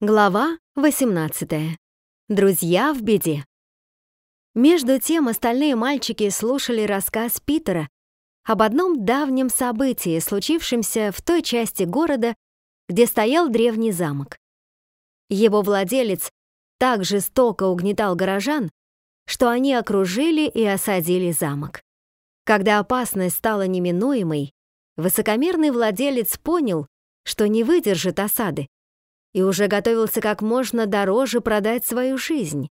Глава 18. Друзья в беде. Между тем остальные мальчики слушали рассказ Питера об одном давнем событии, случившемся в той части города, где стоял древний замок. Его владелец так жестоко угнетал горожан, что они окружили и осадили замок. Когда опасность стала неминуемой, высокомерный владелец понял, что не выдержит осады и уже готовился как можно дороже продать свою жизнь.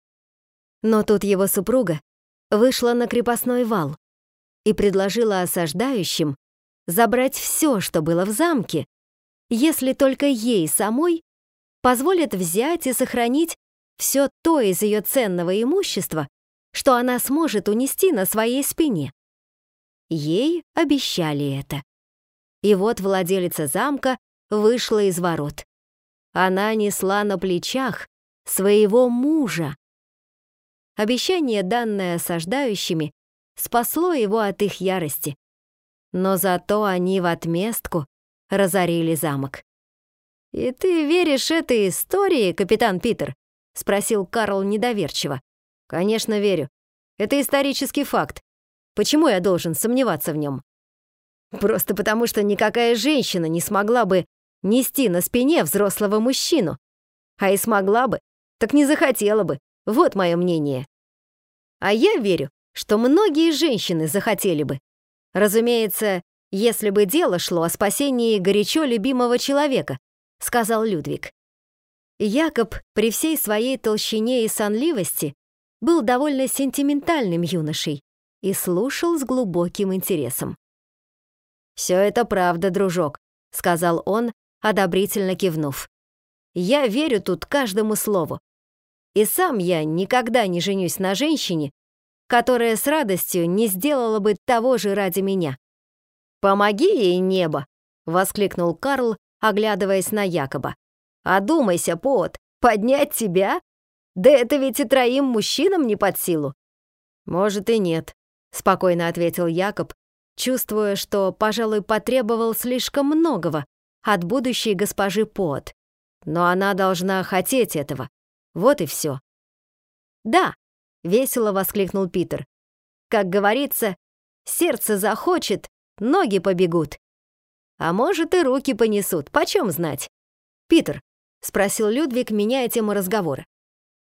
Но тут его супруга вышла на крепостной вал и предложила осаждающим забрать все, что было в замке, если только ей самой позволят взять и сохранить все то из ее ценного имущества, что она сможет унести на своей спине. Ей обещали это. И вот владелица замка вышла из ворот. Она несла на плечах своего мужа. Обещание, данное осаждающими, спасло его от их ярости. Но зато они в отместку разорили замок. «И ты веришь этой истории, капитан Питер?» — спросил Карл недоверчиво. «Конечно, верю. Это исторический факт. Почему я должен сомневаться в нем?» «Просто потому, что никакая женщина не смогла бы нести на спине взрослого мужчину. А и смогла бы, так не захотела бы. Вот мое мнение. А я верю, что многие женщины захотели бы. Разумеется, если бы дело шло о спасении горячо любимого человека, сказал Людвиг. Якоб при всей своей толщине и сонливости был довольно сентиментальным юношей и слушал с глубоким интересом. «Все это правда, дружок», — сказал он, одобрительно кивнув. «Я верю тут каждому слову. И сам я никогда не женюсь на женщине, которая с радостью не сделала бы того же ради меня. «Помоги ей, небо!» — воскликнул Карл, оглядываясь на Якоба. «Одумайся, Пот, поднять тебя? Да это ведь и троим мужчинам не под силу». «Может и нет», — спокойно ответил Якоб, чувствуя, что, пожалуй, потребовал слишком многого от будущей госпожи Пот. Но она должна хотеть этого. Вот и все. «Да!» — весело воскликнул Питер. «Как говорится, сердце захочет, ноги побегут. А может, и руки понесут, почем знать?» «Питер», — спросил Людвиг, меняя тему разговора.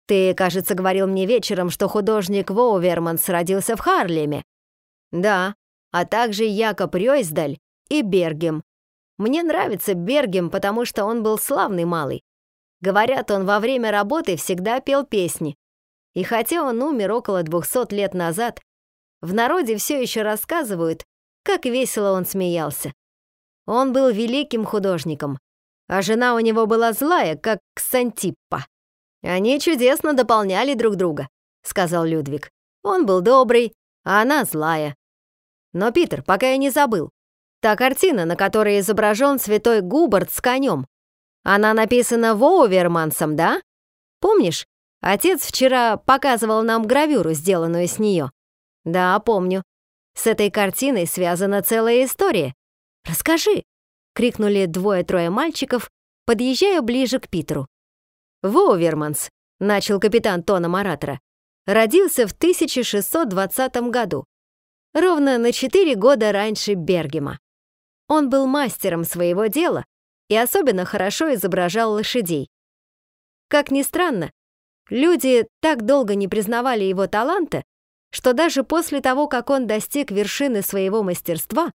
«Ты, кажется, говорил мне вечером, что художник Воуверманс родился в Харлеме». «Да, а также Якоб Рёйсдаль и Бергем, мне нравится Бергем, потому что он был славный малый. Говорят, он во время работы всегда пел песни. И хотя он умер около 200 лет назад, в народе все еще рассказывают, как весело он смеялся. Он был великим художником, а жена у него была злая, как Ксантиппа. Они чудесно дополняли друг друга, сказал Людвиг. Он был добрый, а она злая. Но, Питер, пока я не забыл, Та картина, на которой изображен святой Губерт с конем. Она написана Воувермансом, да? Помнишь, отец вчера показывал нам гравюру, сделанную с нее. Да, помню. С этой картиной связана целая история. Расскажи, крикнули двое-трое мальчиков, подъезжая ближе к Питеру. Воуверманс, начал капитан тоном оратора, родился в 1620 году, ровно на четыре года раньше Бергема. Он был мастером своего дела и особенно хорошо изображал лошадей. Как ни странно, люди так долго не признавали его таланта, что даже после того, как он достиг вершины своего мастерства,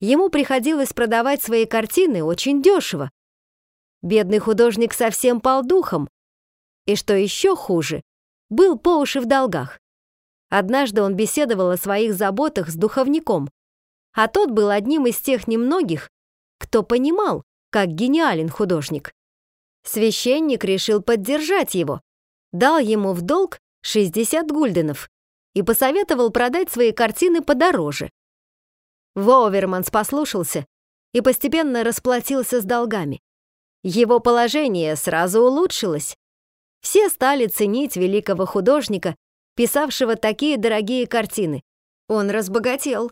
ему приходилось продавать свои картины очень дешево. Бедный художник совсем пал духом, и, что еще хуже, был по уши в долгах. Однажды он беседовал о своих заботах с духовником, а тот был одним из тех немногих, кто понимал, как гениален художник. Священник решил поддержать его, дал ему в долг 60 гульденов и посоветовал продать свои картины подороже. Воуверманс послушался и постепенно расплатился с долгами. Его положение сразу улучшилось. Все стали ценить великого художника, писавшего такие дорогие картины. Он разбогател.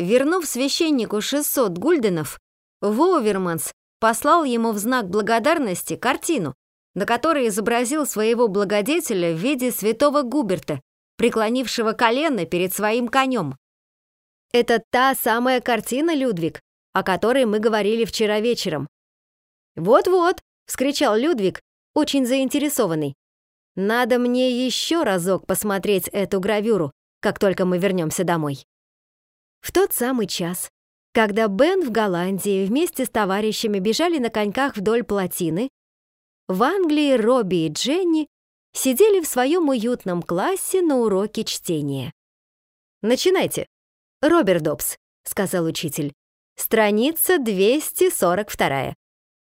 Вернув священнику 600 гульденов, Воуверманс послал ему в знак благодарности картину, на которой изобразил своего благодетеля в виде святого Губерта, преклонившего колено перед своим конем. Это та самая картина, Людвиг, о которой мы говорили вчера вечером. «Вот-вот», — вскричал Людвиг, очень заинтересованный. «Надо мне еще разок посмотреть эту гравюру, как только мы вернемся домой». В тот самый час, когда Бен в Голландии вместе с товарищами бежали на коньках вдоль плотины, в Англии Робби и Дженни сидели в своем уютном классе на уроке чтения. «Начинайте», «Роберт Добс», — сказал учитель. «Страница 242.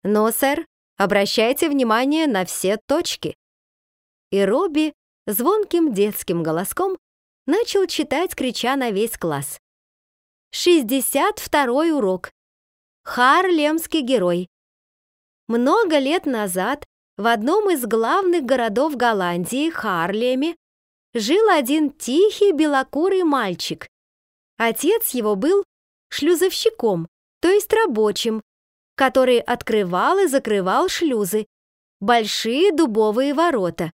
Но, сэр, обращайте внимание на все точки». И Робби звонким детским голоском начал читать, крича на весь класс. «Шестьдесят второй урок. Харлемский герой. Много лет назад в одном из главных городов Голландии, Харлеме, жил один тихий белокурый мальчик, Отец его был шлюзовщиком, то есть рабочим, который открывал и закрывал шлюзы, большие дубовые ворота.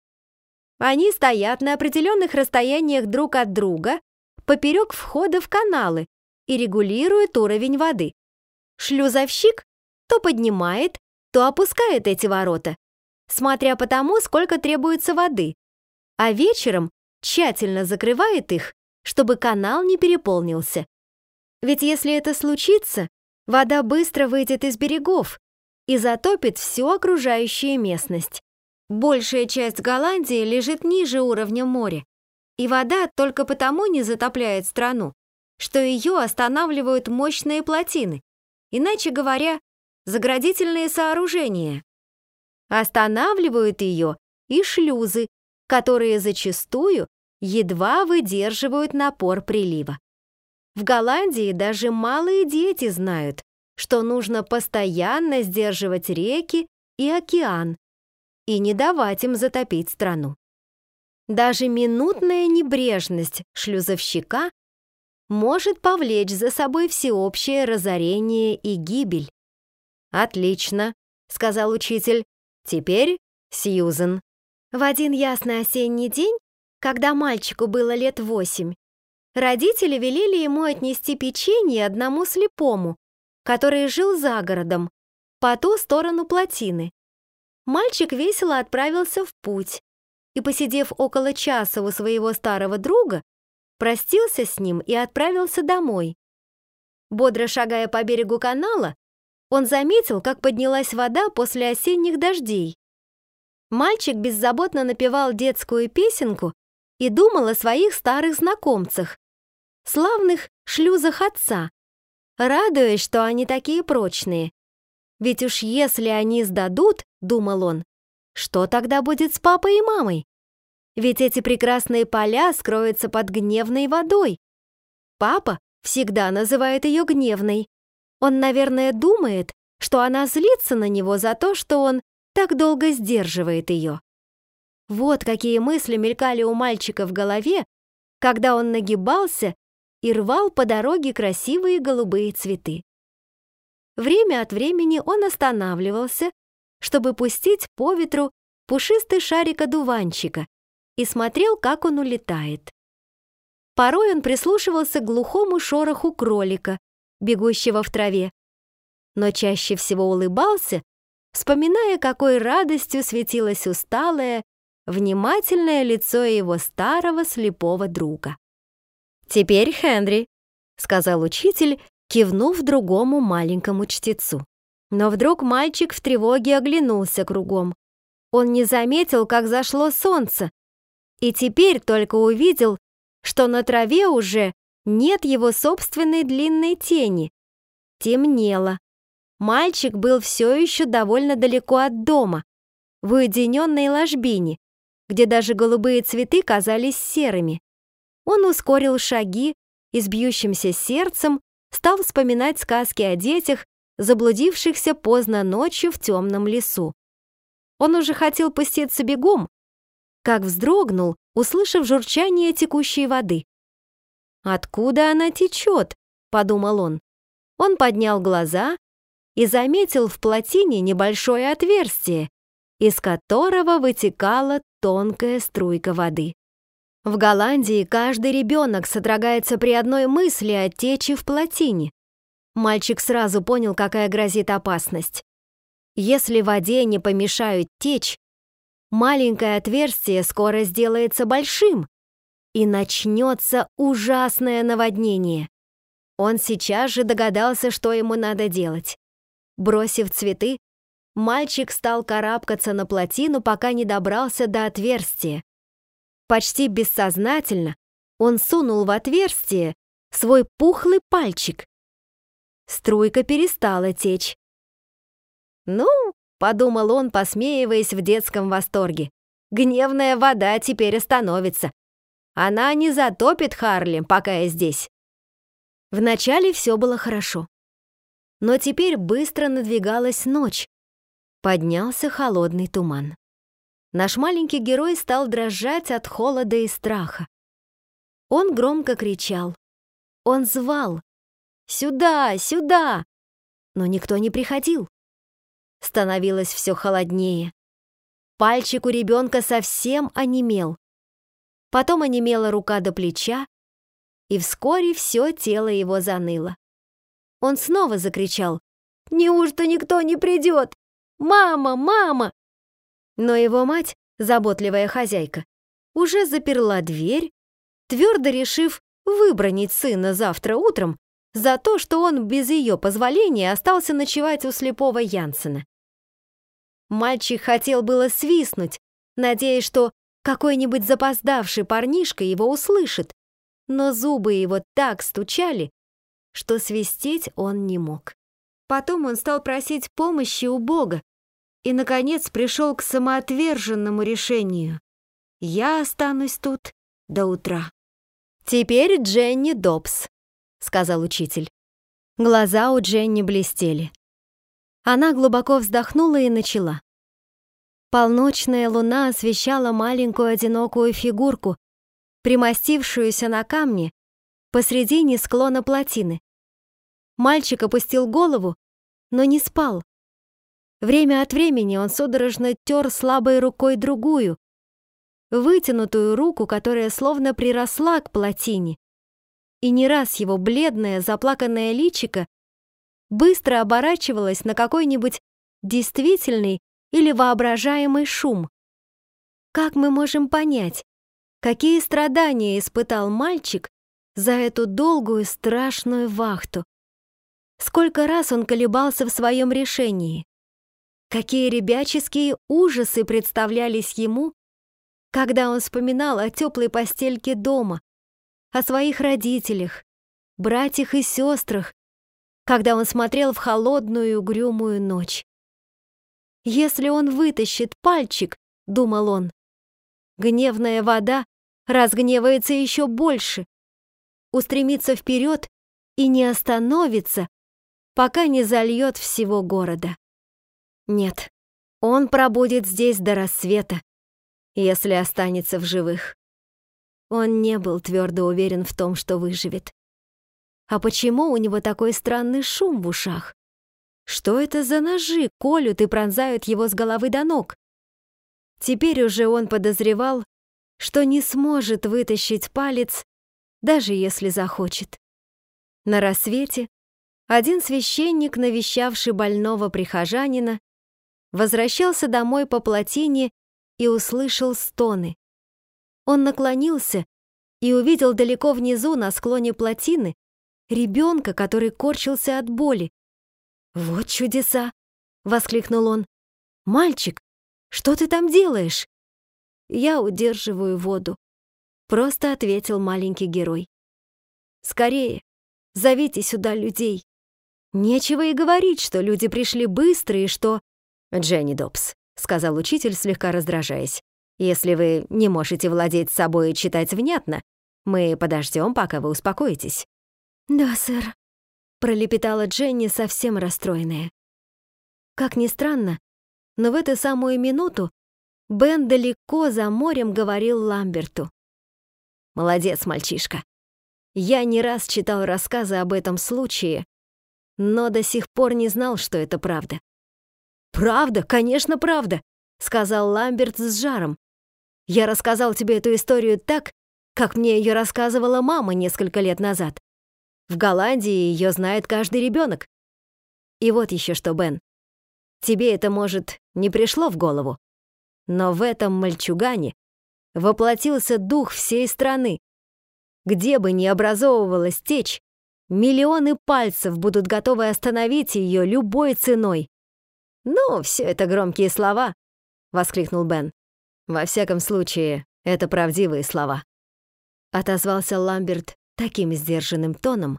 Они стоят на определенных расстояниях друг от друга, поперек входа в каналы и регулируют уровень воды. Шлюзовщик то поднимает, то опускает эти ворота, смотря по тому, сколько требуется воды, а вечером тщательно закрывает их чтобы канал не переполнился. Ведь если это случится, вода быстро выйдет из берегов и затопит всю окружающую местность. Большая часть Голландии лежит ниже уровня моря, и вода только потому не затопляет страну, что ее останавливают мощные плотины, иначе говоря, заградительные сооружения. Останавливают ее и шлюзы, которые зачастую едва выдерживают напор прилива. В Голландии даже малые дети знают, что нужно постоянно сдерживать реки и океан и не давать им затопить страну. Даже минутная небрежность шлюзовщика может повлечь за собой всеобщее разорение и гибель. «Отлично», — сказал учитель. «Теперь Сьюзен». В один ясный осенний день когда мальчику было лет восемь, родители велели ему отнести печенье одному слепому, который жил за городом, по ту сторону плотины. Мальчик весело отправился в путь и, посидев около часа у своего старого друга, простился с ним и отправился домой. Бодро шагая по берегу канала, он заметил, как поднялась вода после осенних дождей. Мальчик беззаботно напевал детскую песенку и думал о своих старых знакомцах, славных шлюзах отца, радуясь, что они такие прочные. Ведь уж если они сдадут, думал он, что тогда будет с папой и мамой? Ведь эти прекрасные поля скроются под гневной водой. Папа всегда называет ее гневной. Он, наверное, думает, что она злится на него за то, что он так долго сдерживает ее. Вот какие мысли мелькали у мальчика в голове, когда он нагибался и рвал по дороге красивые голубые цветы. Время от времени он останавливался, чтобы пустить по ветру пушистый шарик одуванчика и смотрел, как он улетает. Порой он прислушивался к глухому шороху кролика, бегущего в траве, но чаще всего улыбался, вспоминая, какой радостью светилась усталая внимательное лицо его старого слепого друга. «Теперь Хенри», — сказал учитель, кивнув другому маленькому чтецу. Но вдруг мальчик в тревоге оглянулся кругом. Он не заметил, как зашло солнце, и теперь только увидел, что на траве уже нет его собственной длинной тени. Темнело. Мальчик был все еще довольно далеко от дома, в уединенной ложбине, где даже голубые цветы казались серыми. Он ускорил шаги и с бьющимся сердцем стал вспоминать сказки о детях, заблудившихся поздно ночью в темном лесу. Он уже хотел пуститься бегом, как вздрогнул, услышав журчание текущей воды. «Откуда она течет?» — подумал он. Он поднял глаза и заметил в плотине небольшое отверстие, из которого вытекала тонкая струйка воды. В Голландии каждый ребенок содрогается при одной мысли о течи в плотине. Мальчик сразу понял, какая грозит опасность. Если воде не помешают течь, маленькое отверстие скоро сделается большим, и начнется ужасное наводнение. Он сейчас же догадался, что ему надо делать. Бросив цветы, мальчик стал карабкаться на плотину, пока не добрался до отверстия. Почти бессознательно он сунул в отверстие свой пухлый пальчик. Струйка перестала течь. «Ну», — подумал он, посмеиваясь в детском восторге, «гневная вода теперь остановится. Она не затопит Харли, пока я здесь». Вначале все было хорошо. Но теперь быстро надвигалась ночь. Поднялся холодный туман. Наш маленький герой стал дрожать от холода и страха. Он громко кричал. Он звал. «Сюда! Сюда!» Но никто не приходил. Становилось все холоднее. Пальчик у ребенка совсем онемел. Потом онемела рука до плеча, и вскоре все тело его заныло. Он снова закричал «Неужто никто не придет? Мама, мама!» Но его мать, заботливая хозяйка, уже заперла дверь, твердо решив выбронить сына завтра утром за то, что он без ее позволения остался ночевать у слепого Янсена. Мальчик хотел было свистнуть, надеясь, что какой-нибудь запоздавший парнишка его услышит, но зубы его так стучали, что свистеть он не мог. Потом он стал просить помощи у Бога и, наконец, пришел к самоотверженному решению. «Я останусь тут до утра». «Теперь Дженни Добс», — сказал учитель. Глаза у Дженни блестели. Она глубоко вздохнула и начала. Полночная луна освещала маленькую одинокую фигурку, примостившуюся на камне посредине склона плотины. Мальчик опустил голову, но не спал. Время от времени он судорожно тер слабой рукой другую, вытянутую руку, которая словно приросла к плотине. И не раз его бледное, заплаканное личико быстро оборачивалась на какой-нибудь действительный или воображаемый шум. Как мы можем понять, какие страдания испытал мальчик за эту долгую страшную вахту? Сколько раз он колебался в своем решении? Какие ребяческие ужасы представлялись ему, когда он вспоминал о теплой постельке дома, о своих родителях, братьях и сестрах, когда он смотрел в холодную угрюмую ночь. Если он вытащит пальчик, думал он, гневная вода разгневается еще больше, устремится вперед и не остановится, пока не зальет всего города. Нет, он пробудет здесь до рассвета, если останется в живых. Он не был твердо уверен в том, что выживет. А почему у него такой странный шум в ушах? Что это за ножи колют и пронзают его с головы до ног? Теперь уже он подозревал, что не сможет вытащить палец, даже если захочет. На рассвете один священник, навещавший больного прихожанина, возвращался домой по плотине и услышал стоны. Он наклонился и увидел далеко внизу на склоне плотины ребенка, который корчился от боли. «Вот чудеса!» — воскликнул он. «Мальчик, что ты там делаешь?» «Я удерживаю воду», — просто ответил маленький герой. «Скорее, зовите сюда людей. Нечего и говорить, что люди пришли быстро и что...» «Дженни Добс», — сказал учитель, слегка раздражаясь. «Если вы не можете владеть собой и читать внятно, мы подождем, пока вы успокоитесь». «Да, сэр», — пролепетала Дженни, совсем расстроенная. Как ни странно, но в эту самую минуту Бен далеко за морем говорил Ламберту. «Молодец, мальчишка. Я не раз читал рассказы об этом случае, но до сих пор не знал, что это правда». «Правда, конечно, правда. сказал Ламберт с жаром. «Я рассказал тебе эту историю так, как мне ее рассказывала мама несколько лет назад. В Голландии ее знает каждый ребенок. И вот еще что, Бен. Тебе это, может, не пришло в голову, но в этом мальчугане воплотился дух всей страны. Где бы ни образовывалась течь, миллионы пальцев будут готовы остановить ее любой ценой. «Ну, все это громкие слова», — воскликнул Бен. «Во всяком случае, это правдивые слова». Отозвался Ламберт таким сдержанным тоном,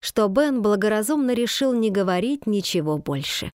что Бен благоразумно решил не говорить ничего больше.